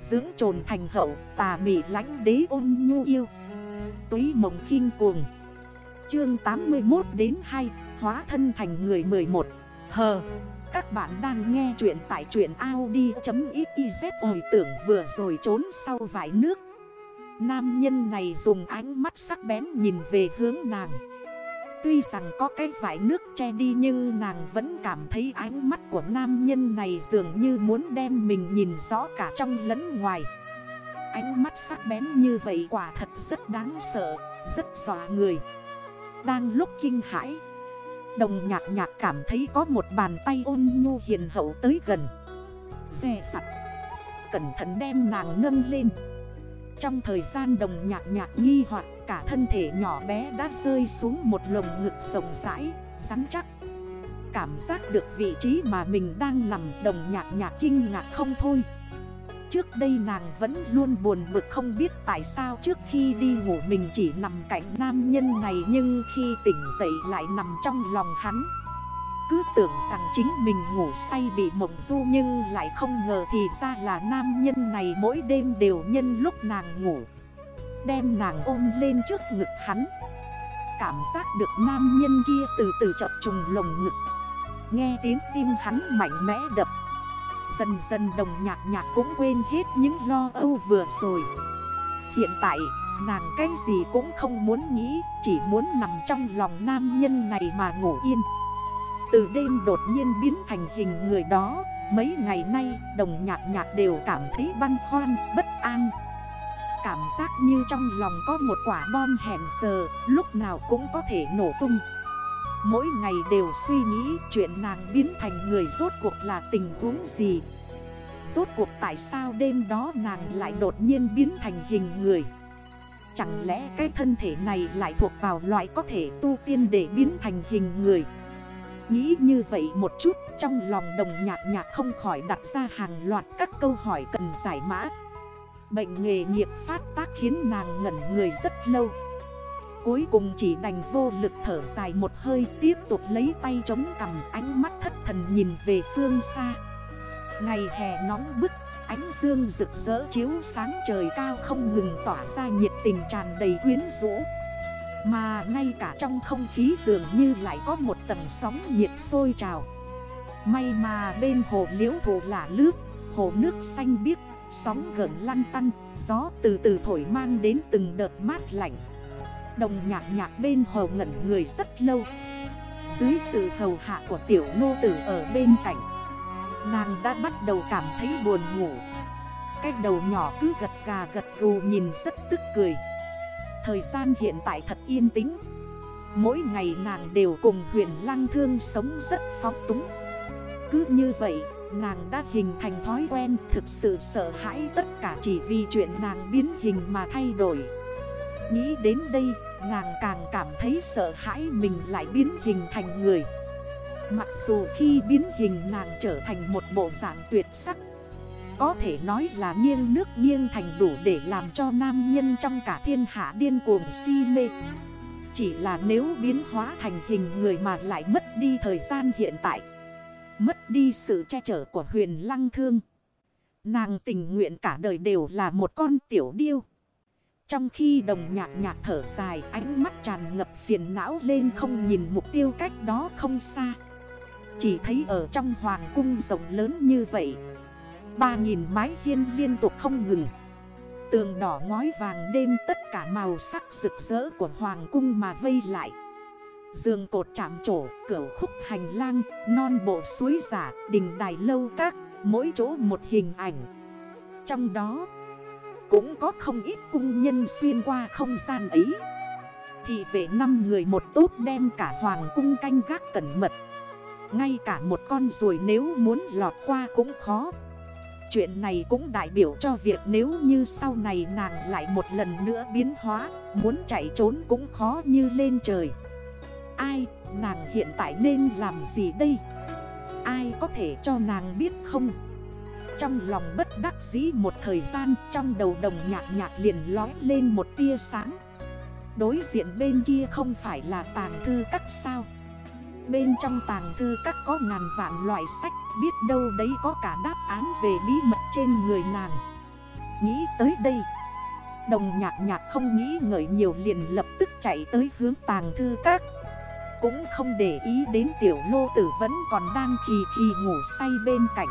Dưỡng trồn thành hậu, tà mị lánh đế ôn nhu yêu. Túy mộng khinh cuồng. Chương 81 đến 2 Hóa thân thành người 11 Hờ, Các bạn đang nghe chuyện tại chuyện Audi.xyz Hồi tưởng vừa rồi trốn sau vải nước. Nam nhân này dùng ánh mắt sắc bén nhìn về hướng nàng. Tuy rằng có cái vải nước che đi nhưng nàng vẫn cảm thấy ánh mắt của nam nhân này dường như muốn đem mình nhìn rõ cả trong lẫn ngoài. Ánh mắt sắc bén như vậy quả thật rất đáng sợ, rất dọa người. Đang lúc kinh hãi, đồng nhạc nhạc cảm thấy có một bàn tay ôn nhu hiền hậu tới gần. Xe sặt, cẩn thận đem nàng nâng lên. Trong thời gian đồng nhạc nhạc nghi hoặc cả thân thể nhỏ bé đã rơi xuống một lồng ngực rộng rãi, rắn chắc. Cảm giác được vị trí mà mình đang nằm đồng nhạc nhạc kinh ngạc không thôi. Trước đây nàng vẫn luôn buồn bực không biết tại sao trước khi đi ngủ mình chỉ nằm cạnh nam nhân này Nhưng khi tỉnh dậy lại nằm trong lòng hắn. Cứ tưởng rằng chính mình ngủ say bị mộng du Nhưng lại không ngờ thì ra là nam nhân này mỗi đêm đều nhân lúc nàng ngủ. Đem nàng ôm lên trước ngực hắn. Cảm giác được nam nhân kia từ từ chập trùng lồng ngực. Nghe tiếng tim hắn mạnh mẽ đập. Dần dần đồng nhạc nhạc cũng quên hết những lo âu vừa rồi. Hiện tại, nàng cái gì cũng không muốn nghĩ, Chỉ muốn nằm trong lòng nam nhân này mà ngủ yên. Từ đêm đột nhiên biến thành hình người đó Mấy ngày nay đồng nhạc nhạc đều cảm thấy băn khoăn, bất an. Cảm giác như trong lòng có một quả bom hẹn giờ Lúc nào cũng có thể nổ tung. Mỗi ngày đều suy nghĩ chuyện nàng biến thành người rốt cuộc là tình huống gì. Rốt cuộc tại sao đêm đó nàng lại đột nhiên biến thành hình người? Chẳng lẽ cái thân thể này lại thuộc vào loại có thể tu tiên để biến thành hình người? Nghĩ như vậy một chút, trong lòng đồng nhạc nhạc không khỏi đặt ra hàng loạt các câu hỏi cần giải mã. Bệnh nghề nghiệp phát tác khiến nàng ngẩn người rất lâu. Cuối cùng chỉ đành vô lực thở dài một hơi, Tiếp tục lấy tay chống cầm ánh mắt thất thần nhìn về phương xa. Ngày hè nóng bức, Ánh dương rực rỡ chiếu sáng trời cao không ngừng tỏa ra nhiệt tình tràn đầy quyến rũ. Mà ngay cả trong không khí dường như lại có một tầng sóng nhiệt sôi trào. May mà bên hồ liễu thổ là lướt Hồ nước xanh biếc, Sóng gần lăn tăn, Gió từ từ thổi mang đến từng đợt mát lạnh. Đồng nhạc nhạc bên hồ ngẩn người rất lâu. Dưới sự hầu hạ của tiểu nô tử ở bên cạnh, Nàng đã bắt đầu cảm thấy buồn ngủ. Cái đầu nhỏ cứ gật gà gật gù nhìn rất tức cười. Thời gian hiện tại thật yên tĩnh. Mỗi ngày nàng đều cùng huyền lăng thương sống rất phóng túng. Cứ như vậy, Nàng đã hình thành thói quen Thực sự sợ hãi tất cả chỉ vì chuyện nàng biến hình mà thay đổi. Nghĩ đến đây, Nàng càng cảm thấy sợ hãi mình lại biến hình thành người. Mặc dù khi biến hình nàng trở thành một bộ dạng tuyệt sắc có thể nói là nghiêng nước nghiêng thành đủ để làm cho nam nhân trong cả thiên hạ điên cuồng si mê. Chỉ là nếu biến hóa thành hình người mà lại mất đi thời gian hiện tại, Mất đi sự che chở của huyền lăng thương. Nàng tình nguyện cả đời đều là một con tiểu điêu. Trong khi đồng nhạc nhạc thở dài, ánh mắt tràn ngập phiền não lên không nhìn mục tiêu cách đó không xa. Chỉ thấy ở trong hoàng cung rộng lớn như vậy Ba nghìn mái hiên liên tục không ngừng Tường đỏ ngói vàng đêm tất cả màu sắc rực rỡ của hoàng cung mà vây lại Dường cột chạm trổ, cửa khúc hành lang, non bộ suối giả, đình đài lâu các, mỗi chỗ một hình ảnh. Trong đó, cũng có không ít cung nhân xuyên qua không gian ấy. Thì về 5 người một tốt đem cả hoàng cung canh gác cẩn mật. Ngay cả một con ruồi nếu muốn lọt qua cũng khó. Chuyện này cũng đại biểu cho việc nếu như sau này nàng lại một lần nữa biến hóa Muốn chạy trốn cũng khó như lên trời Ai, nàng hiện tại nên làm gì đây? Ai có thể cho nàng biết không? Trong lòng bất đắc dĩ một thời gian Trong đầu đồng nhạc nhạc liền lói lên một tia sáng Đối diện bên kia không phải là tàng thư các sao Bên trong tàng thư các có ngàn vạn loại sách, Biết đâu đấy có cả đáp án về bí mật trên người nàng. Nghĩ tới đây, Đồng nhạc nhạc không nghĩ ngợi nhiều liền lập tức chạy tới hướng tàng thư các. Cũng không để ý đến tiểu lô tử vẫn còn đang khì khì ngủ say bên cạnh.